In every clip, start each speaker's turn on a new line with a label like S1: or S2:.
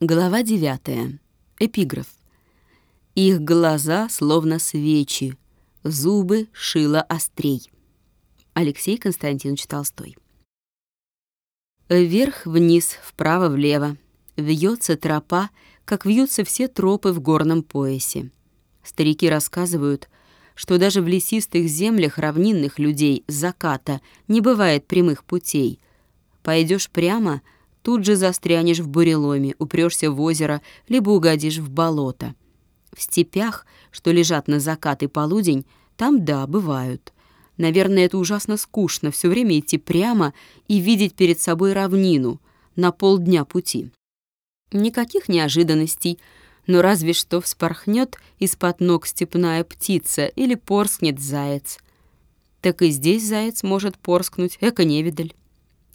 S1: Глава 9. Эпиграф. Их глаза словно свечи, зубы шило острей. Алексей Константинович Толстой. Вверх-вниз, вправо-влево. Вьется тропа, как вьются все тропы в горном поясе. Старики рассказывают, что даже в лесистых землях равнинных людей заката не бывает прямых путей. Пойдешь прямо — тут же застрянешь в буреломе, упрешься в озеро, либо угодишь в болото. В степях, что лежат на закат и полудень, там, да, бывают. Наверное, это ужасно скучно, все время идти прямо и видеть перед собой равнину на полдня пути. Никаких неожиданностей, но разве что вспорхнет из-под ног степная птица или порскнет заяц. Так и здесь заяц может порскнуть, эко-невидаль.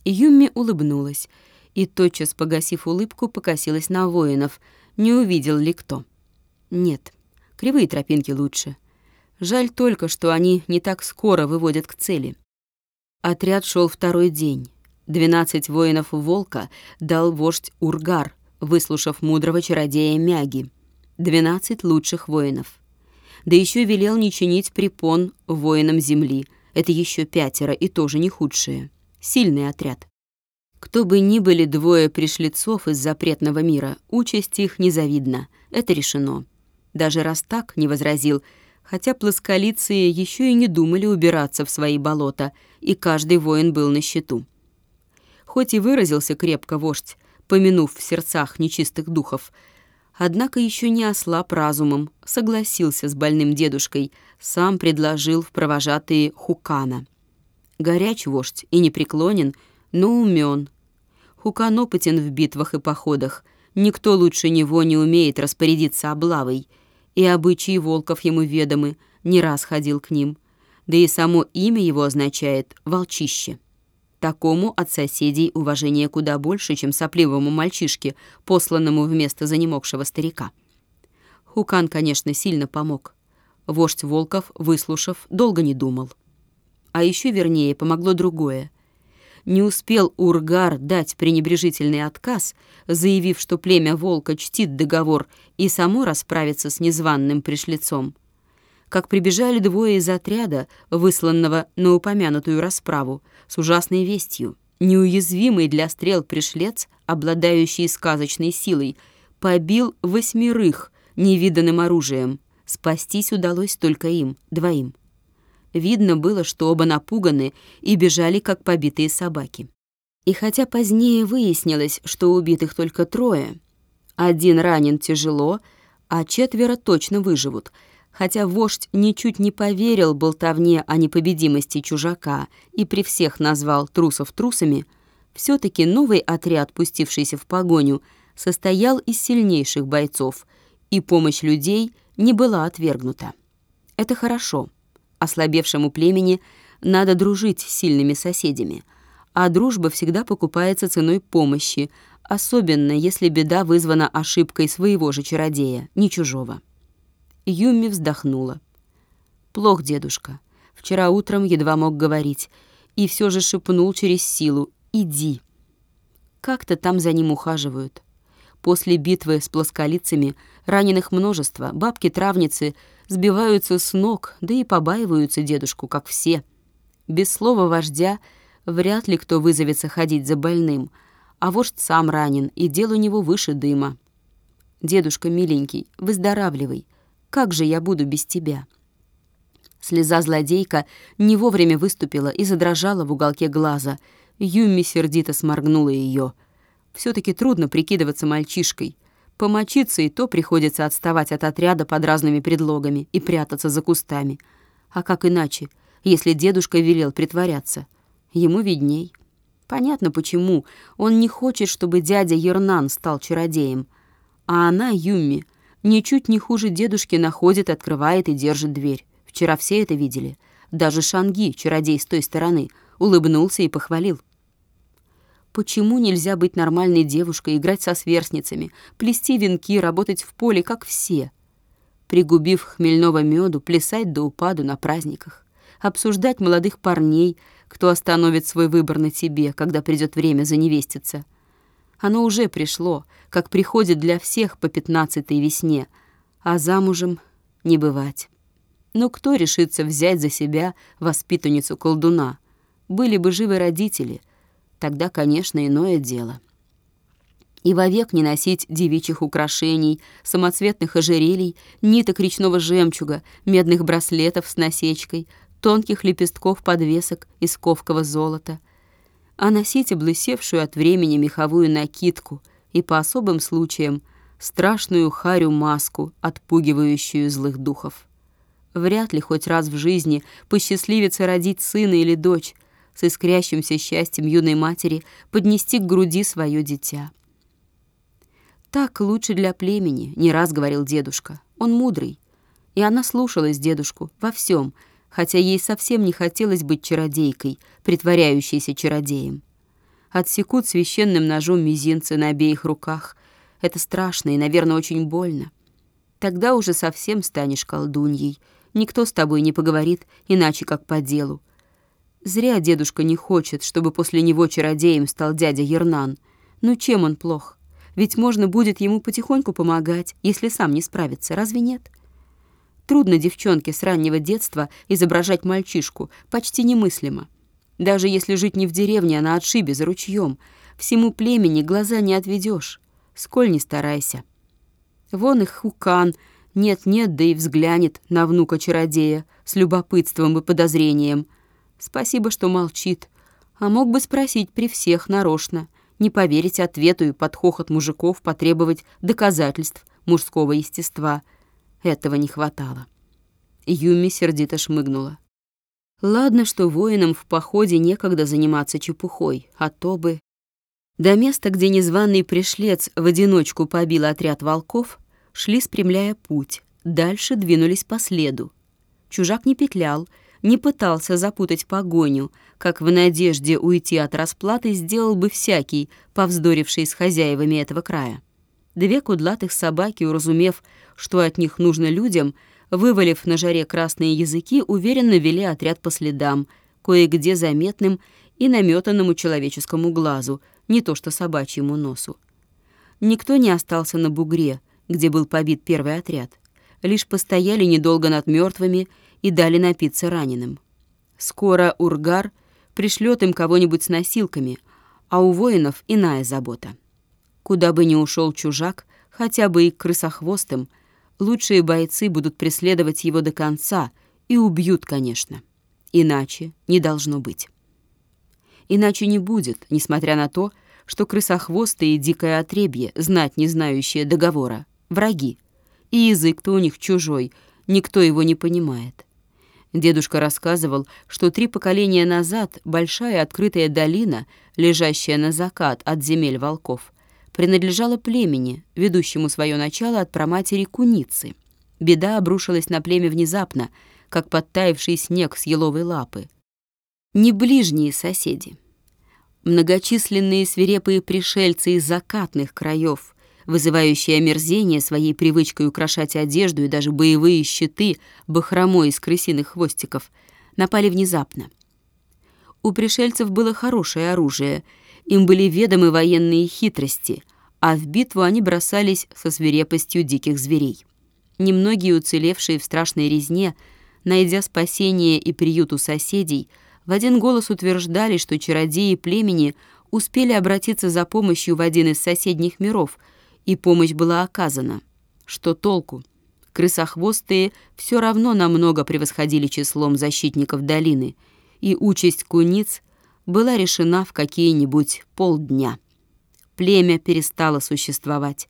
S1: Юмми улыбнулась — и, тотчас погасив улыбку, покосилась на воинов, не увидел ли кто. Нет, кривые тропинки лучше. Жаль только, что они не так скоро выводят к цели. Отряд шел второй день. Двенадцать воинов волка дал вождь Ургар, выслушав мудрого чародея Мяги. Двенадцать лучших воинов. Да еще велел не чинить препон воинам земли. Это еще пятеро и тоже не худшие. Сильный отряд. Кто бы ни были двое пришлицов из запретного мира, участь их незавидна. Это решено. Даже раз так не возразил, хотя плосколицы еще и не думали убираться в свои болота, и каждый воин был на счету. Хоть и выразился крепко вождь, помянув в сердцах нечистых духов, однако еще не ослаб разумом, согласился с больным дедушкой, сам предложил в провожатые Хукана. Горяч вождь и непреклонен — но умен. Хукан опытен в битвах и походах. Никто лучше него не умеет распорядиться облавой. И обычаи волков ему ведомы, не раз ходил к ним. Да и само имя его означает «волчище». Такому от соседей уважение куда больше, чем сопливому мальчишке, посланному вместо занемогшего старика. Хукан, конечно, сильно помог. Вождь Волков, выслушав, долго не думал. А еще вернее помогло другое — не успел Ургар дать пренебрежительный отказ, заявив, что племя волка чтит договор и само расправится с незваным пришлицом, как прибежали двое из отряда, высланного на упомянутую расправу, с ужасной вестью. Неуязвимый для стрел пришлец, обладающий сказочной силой, побил восьмерых невиданным оружием. Спастись удалось только им, двоим. Видно было, что оба напуганы и бежали, как побитые собаки. И хотя позднее выяснилось, что убитых только трое, один ранен тяжело, а четверо точно выживут, хотя вождь ничуть не поверил болтовне о непобедимости чужака и при всех назвал трусов трусами, все таки новый отряд, пустившийся в погоню, состоял из сильнейших бойцов, и помощь людей не была отвергнута. Это хорошо ослабевшему племени надо дружить с сильными соседями, а дружба всегда покупается ценой помощи, особенно если беда вызвана ошибкой своего же чародея, не чужого. Юми вздохнула. «Плох, дедушка. Вчера утром едва мог говорить, и все же шепнул через силу «Иди». Как-то там за ним ухаживают. После битвы с плосколицами раненых множество, бабки-травницы сбиваются с ног, да и побаиваются дедушку, как все. Без слова вождя вряд ли кто вызовется ходить за больным, а вождь сам ранен, и дел у него выше дыма. «Дедушка, миленький, выздоравливай. Как же я буду без тебя?» Слеза злодейка не вовремя выступила и задрожала в уголке глаза. Юми сердито сморгнула ее — все-таки трудно прикидываться мальчишкой. Помочиться и то приходится отставать от отряда под разными предлогами и прятаться за кустами. А как иначе, если дедушка велел притворяться? Ему видней. Понятно почему. Он не хочет, чтобы дядя Ернан стал чародеем. А она, Юмми, ничуть не хуже дедушки находит, открывает и держит дверь. Вчера все это видели. Даже Шанги, чародей с той стороны, улыбнулся и похвалил. Почему нельзя быть нормальной девушкой, играть со сверстницами, плести венки, работать в поле, как все? Пригубив хмельного меду, плясать до упаду на праздниках, обсуждать молодых парней, кто остановит свой выбор на тебе, когда придет время заневеститься. Оно уже пришло, как приходит для всех по пятнадцатой весне, а замужем не бывать. Но кто решится взять за себя воспитанницу колдуна? Были бы живы родители, тогда, конечно, иное дело. И вовек не носить девичьих украшений, самоцветных ожерелий, ниток речного жемчуга, медных браслетов с насечкой, тонких лепестков подвесок из ковкого золота, а носить облысевшую от времени меховую накидку и по особым случаям страшную харю-маску, отпугивающую злых духов. Вряд ли хоть раз в жизни посчастливится родить сына или дочь, с искрящимся счастьем юной матери поднести к груди свое дитя. «Так лучше для племени», — не раз говорил дедушка. «Он мудрый». И она слушалась дедушку во всем, хотя ей совсем не хотелось быть чародейкой, притворяющейся чародеем. Отсекут священным ножом мизинцы на обеих руках. Это страшно и, наверное, очень больно. Тогда уже совсем станешь колдуньей. Никто с тобой не поговорит, иначе как по делу. Зря дедушка не хочет, чтобы после него чародеем стал дядя Ернан. Ну чем он плох? Ведь можно будет ему потихоньку помогать, если сам не справится, разве нет? Трудно девчонке с раннего детства изображать мальчишку, почти немыслимо. Даже если жить не в деревне, а на отшибе за ручьем, всему племени глаза не отведешь, сколь не старайся. Вон их хукан, нет-нет, да и взглянет на внука-чародея с любопытством и подозрением. Спасибо, что молчит, а мог бы спросить при всех нарочно — не поверить ответу и под хохот мужиков потребовать доказательств мужского естества. Этого не хватало. Юми сердито шмыгнула. Ладно, что воинам в походе некогда заниматься чепухой, а то бы... До места, где незваный пришлец в одиночку побил отряд волков, шли, спрямляя путь, дальше двинулись по следу. Чужак не петлял, не пытался запутать погоню, как в надежде уйти от расплаты сделал бы всякий, повздоривший с хозяевами этого края. Две кудлатых собаки, уразумев, что от них нужно людям, вывалив на жаре красные языки, уверенно вели отряд по следам, кое-где заметным и наметанному человеческому глазу, не то что собачьему носу. Никто не остался на бугре, где был побит первый отряд. Лишь постояли недолго над мертвыми и дали напиться раненым. Скоро Ургар пришлет им кого-нибудь с носилками, а у воинов иная забота. Куда бы ни ушел чужак, хотя бы и крысохвостым, лучшие бойцы будут преследовать его до конца и убьют, конечно. Иначе не должно быть. Иначе не будет, несмотря на то, что крысохвосты и дикое отребье, знать не знающие договора, враги. И язык-то у них чужой, никто его не понимает. Дедушка рассказывал, что три поколения назад большая открытая долина, лежащая на закат от земель волков, принадлежала племени, ведущему свое начало от проматери Куницы. Беда обрушилась на племя внезапно, как подтаявший снег с еловой лапы. Не ближние соседи. Многочисленные свирепые пришельцы из закатных краев, вызывающие омерзение своей привычкой украшать одежду и даже боевые щиты бахромой из крысиных хвостиков, напали внезапно. У пришельцев было хорошее оружие, им были ведомы военные хитрости, а в битву они бросались со свирепостью диких зверей. Немногие уцелевшие в страшной резне, найдя спасение и приют у соседей, в один голос утверждали, что чародеи племени успели обратиться за помощью в один из соседних миров — и помощь была оказана. Что толку? Крысохвостые все равно намного превосходили числом защитников долины, и участь куниц была решена в какие-нибудь полдня. Племя перестало существовать.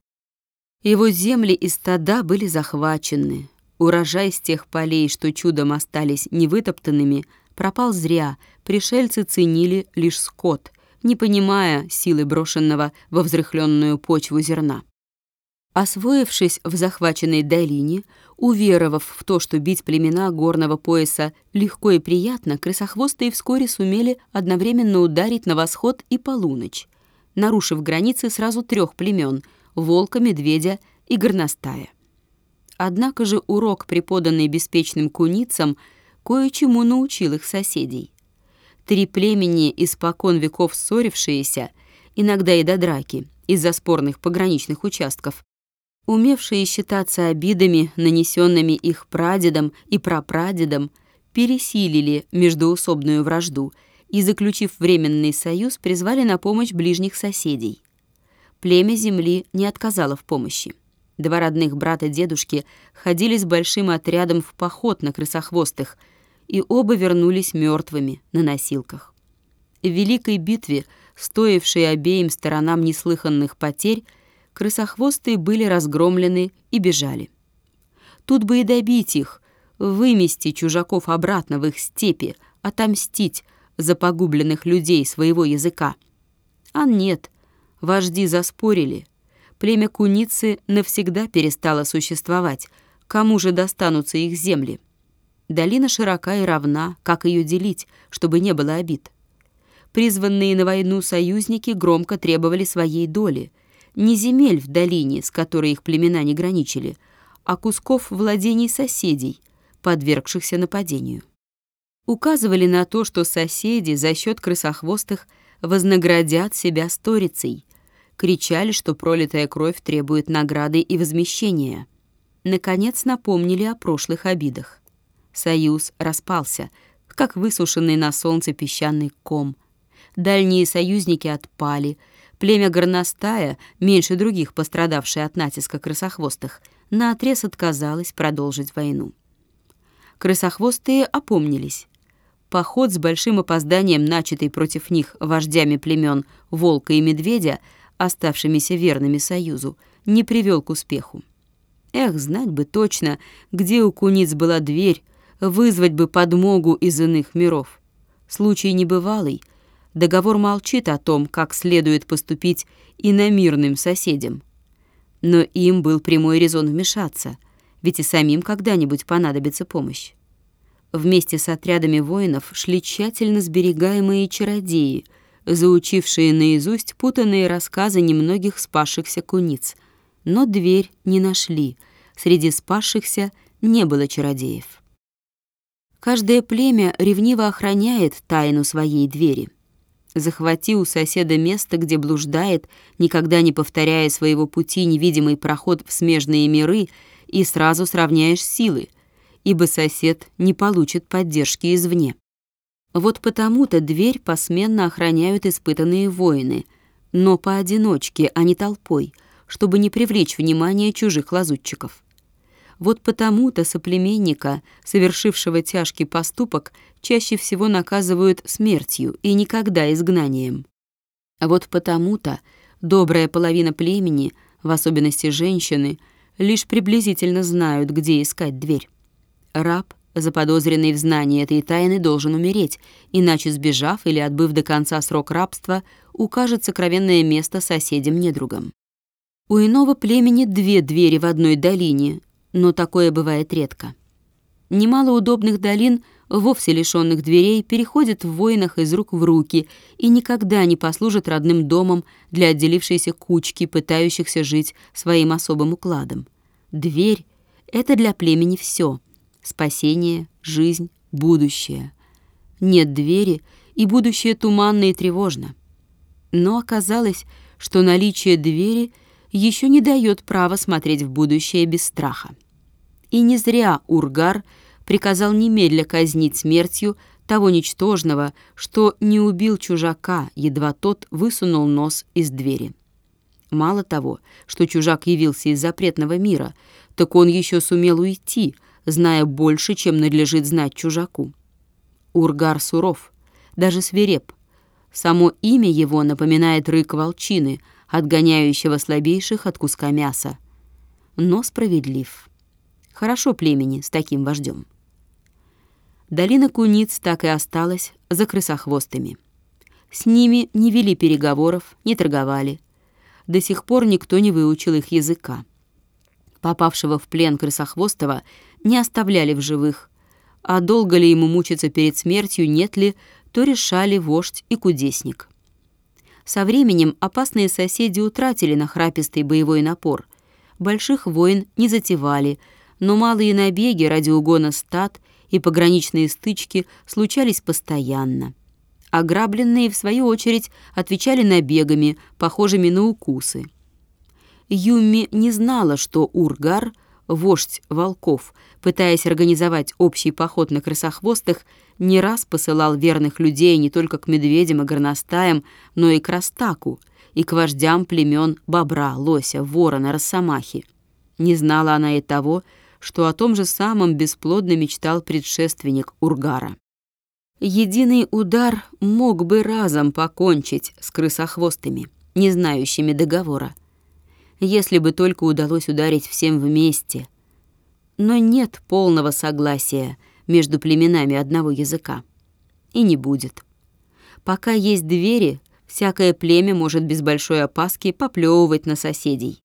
S1: Его земли и стада были захвачены. Урожай с тех полей, что чудом остались невытоптанными, пропал зря, пришельцы ценили лишь скот — не понимая силы брошенного во взрыхленную почву зерна. Освоившись в захваченной долине, уверовав в то, что бить племена горного пояса легко и приятно, крысохвостые вскоре сумели одновременно ударить на восход и полуночь, нарушив границы сразу трех племен — волка, медведя и горностая. Однако же урок, преподанный беспечным куницам, кое-чему научил их соседей. Три племени, испокон веков ссорившиеся, иногда и до драки, из-за спорных пограничных участков, умевшие считаться обидами, нанесенными их прадедом и прапрадедом, пересилили междоусобную вражду и, заключив временный союз, призвали на помощь ближних соседей. Племя земли не отказало в помощи. Два родных брата дедушки ходили с большим отрядом в поход на крысохвостых, и оба вернулись мертвыми на носилках. В великой битве, стоившей обеим сторонам неслыханных потерь, крысохвостые были разгромлены и бежали. Тут бы и добить их, вымести чужаков обратно в их степи, отомстить за погубленных людей своего языка. А нет, вожди заспорили. Племя куницы навсегда перестало существовать, кому же достанутся их земли. Долина широка и равна, как ее делить, чтобы не было обид. Призванные на войну союзники громко требовали своей доли, не земель в долине, с которой их племена не граничили, а кусков владений соседей, подвергшихся нападению. Указывали на то, что соседи за счет крысохвостых вознаградят себя сторицей, кричали, что пролитая кровь требует награды и возмещения. Наконец напомнили о прошлых обидах. Союз распался, как высушенный на солнце песчаный ком. Дальние союзники отпали — Племя горностая, меньше других пострадавшее от натиска крысохвостых, наотрез отказалось продолжить войну. Крысохвостые опомнились. Поход с большим опозданием, начатый против них вождями племен Волка и Медведя, оставшимися верными Союзу, не привел к успеху. Эх, знать бы точно, где у куниц была дверь, вызвать бы подмогу из иных миров. Случай небывалый, Договор молчит о том, как следует поступить иномирным соседям. Но им был прямой резон вмешаться, ведь и самим когда-нибудь понадобится помощь. Вместе с отрядами воинов шли тщательно сберегаемые чародеи, заучившие наизусть путанные рассказы немногих спасшихся куниц. Но дверь не нашли, среди спасшихся не было чародеев. Каждое племя ревниво охраняет тайну своей двери — Захвати у соседа место, где блуждает, никогда не повторяя своего пути невидимый проход в смежные миры, и сразу сравняешь силы, ибо сосед не получит поддержки извне. Вот потому-то дверь посменно охраняют испытанные воины, но поодиночке, а не толпой, чтобы не привлечь внимание чужих лазутчиков. Вот потому-то соплеменника, совершившего тяжкий поступок, чаще всего наказывают смертью и никогда изгнанием. А вот потому-то добрая половина племени, в особенности женщины, лишь приблизительно знают, где искать дверь. Раб, заподозренный в знании этой тайны, должен умереть, иначе, сбежав или отбыв до конца срок рабства, укажет сокровенное место соседям-недругам. У иного племени две двери в одной долине, но такое бывает редко. Немало удобных долин, вовсе лишенных дверей, переходят в войнах из рук в руки и никогда не послужат родным домом для отделившейся кучки, пытающихся жить своим особым укладом. Дверь — это для племени все — спасение, жизнь, будущее. Нет двери, и будущее туманно и тревожно. Но оказалось, что наличие двери еще не дает права смотреть в будущее без страха. И не зря Ургар приказал немедля казнить смертью того ничтожного, что не убил чужака, едва тот высунул нос из двери. Мало того, что чужак явился из запретного мира, так он еще сумел уйти, зная больше, чем надлежит знать чужаку. Ургар суров, даже свиреп. Само имя его напоминает рык волчины, отгоняющего слабейших от куска мяса. Но справедлив. Хорошо племени с таким вождем. Долина куниц так и осталась за крысохвостами. С ними не вели переговоров, не торговали. До сих пор никто не выучил их языка. Попавшего в плен крысохвостого не оставляли в живых, а долго ли ему мучиться перед смертью, нет ли, то решали вождь и кудесник. Со временем опасные соседи утратили нахрапистый боевой напор. Больших войн не затевали, но малые набеги ради угона стад и пограничные стычки случались постоянно. Ограбленные, в свою очередь, отвечали набегами, похожими на укусы. Юми не знала, что Ургар, вождь волков, пытаясь организовать общий поход на крысохвостых, не раз посылал верных людей не только к медведям и горностаям, но и к Растаку, и к вождям племен бобра, лося, ворона, росомахи. Не знала она и того, что о том же самом бесплодно мечтал предшественник Ургара. Единый удар мог бы разом покончить с крысохвостыми, не знающими договора если бы только удалось ударить всем вместе. Но нет полного согласия между племенами одного языка. И не будет. Пока есть двери, всякое племя может без большой опаски поплевывать на соседей.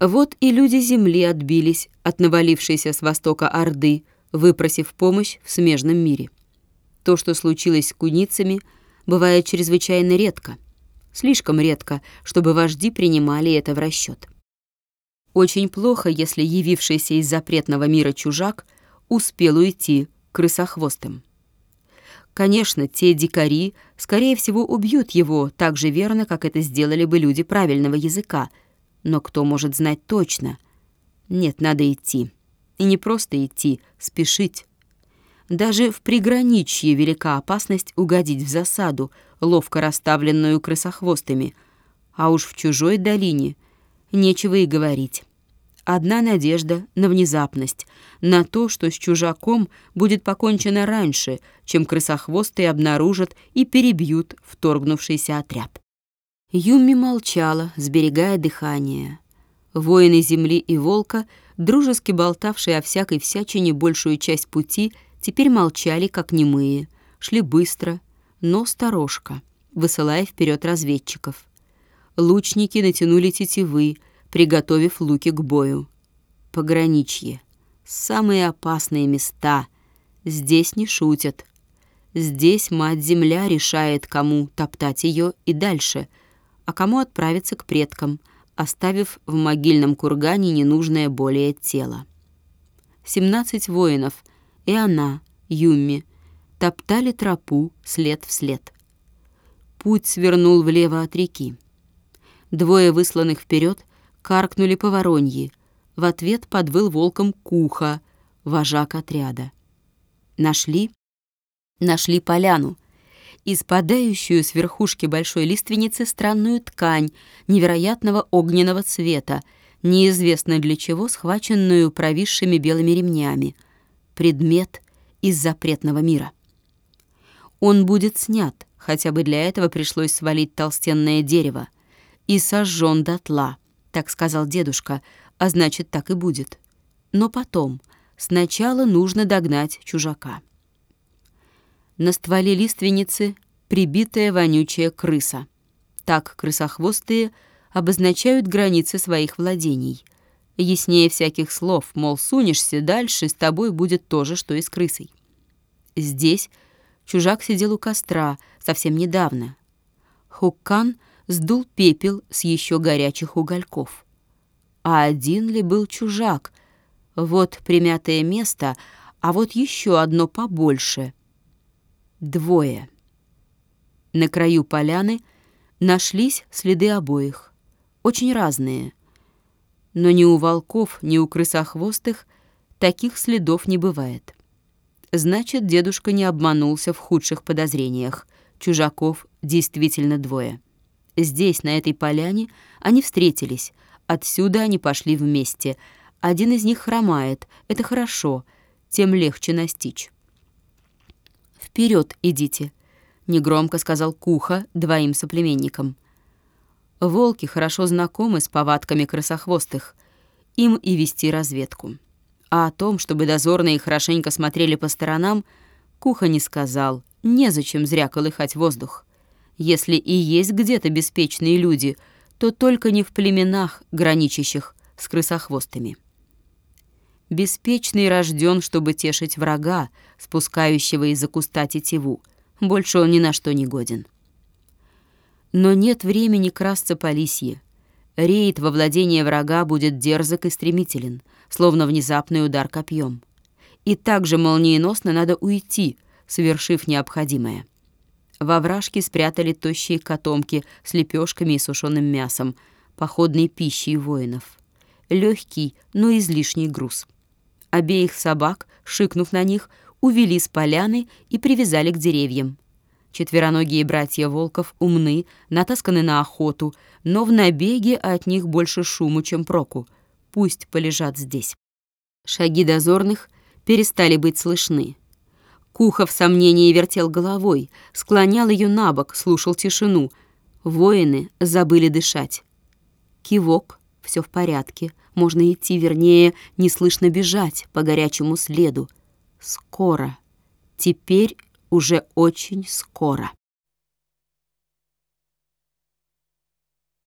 S1: Вот и люди земли отбились от навалившейся с востока Орды, выпросив помощь в смежном мире. То, что случилось с куницами, бывает чрезвычайно редко — Слишком редко, чтобы вожди принимали это в расчет. Очень плохо, если явившийся из запретного мира чужак успел уйти крысохвостым. Конечно, те дикари, скорее всего, убьют его так же верно, как это сделали бы люди правильного языка. Но кто может знать точно? Нет, надо идти. И не просто идти, спешить. Даже в приграничье велика опасность угодить в засаду, ловко расставленную крысохвостами, а уж в чужой долине нечего и говорить. Одна надежда на внезапность, на то, что с чужаком будет покончено раньше, чем крысохвостые обнаружат и перебьют вторгнувшийся отряд. Юми молчала, сберегая дыхание. Воины земли и волка, дружески болтавшие о всякой всячине большую часть пути, теперь молчали, как немые, шли быстро, но сторожко, высылая вперед разведчиков. Лучники натянули тетивы, приготовив луки к бою. Пограничье. Самые опасные места. Здесь не шутят. Здесь мать-земля решает, кому топтать ее и дальше, а кому отправиться к предкам, оставив в могильном кургане ненужное более тело. Семнадцать воинов — и она, Юми, топтали тропу след в след. Путь свернул влево от реки. Двое высланных вперед каркнули по вороньи. В ответ подвыл волком Куха, вожак отряда. Нашли? Нашли поляну. Испадающую с верхушки большой лиственницы странную ткань невероятного огненного цвета, неизвестно для чего схваченную провисшими белыми ремнями — предмет из запретного мира. Он будет снят, хотя бы для этого пришлось свалить толстенное дерево, и сожжен дотла, так сказал дедушка, а значит, так и будет. Но потом, сначала нужно догнать чужака. На стволе лиственницы прибитая вонючая крыса. Так крысохвостые обозначают границы своих владений — Яснее всяких слов, мол, сунешься дальше, с тобой будет то же, что и с крысой. Здесь чужак сидел у костра совсем недавно. Хуккан сдул пепел с еще горячих угольков. А один ли был чужак? Вот примятое место, а вот еще одно побольше. Двое. На краю поляны нашлись следы обоих, очень разные — но ни у волков, ни у крысохвостых таких следов не бывает. Значит, дедушка не обманулся в худших подозрениях. Чужаков действительно двое. Здесь, на этой поляне, они встретились. Отсюда они пошли вместе. Один из них хромает. Это хорошо. Тем легче настичь. «Вперед идите», — негромко сказал Куха двоим соплеменникам. Волки хорошо знакомы с повадками крысохвостых. Им и вести разведку. А о том, чтобы дозорные хорошенько смотрели по сторонам, Куха не сказал. Незачем зря колыхать воздух. Если и есть где-то беспечные люди, то только не в племенах, граничащих с крысохвостами. Беспечный рожден, чтобы тешить врага, спускающего из-за куста тетиву. Больше он ни на что не годен. Но нет времени красться по лисье. Рейд во владение врага будет дерзок и стремителен, словно внезапный удар копьем. И также молниеносно надо уйти, совершив необходимое. Во вражке спрятали тощие котомки с лепешками и сушеным мясом, походной пищей воинов. Легкий, но излишний груз. Обеих собак, шикнув на них, увели с поляны и привязали к деревьям. Четвероногие братья Волков умны, натасканы на охоту, но в набеге от них больше шуму, чем проку. Пусть полежат здесь. Шаги дозорных перестали быть слышны. Кухов в сомнении вертел головой, склонял ее на бок, слушал тишину. Воины забыли дышать. Кивок, все в порядке, можно идти, вернее, неслышно бежать по горячему следу. Скоро, теперь уже очень скоро.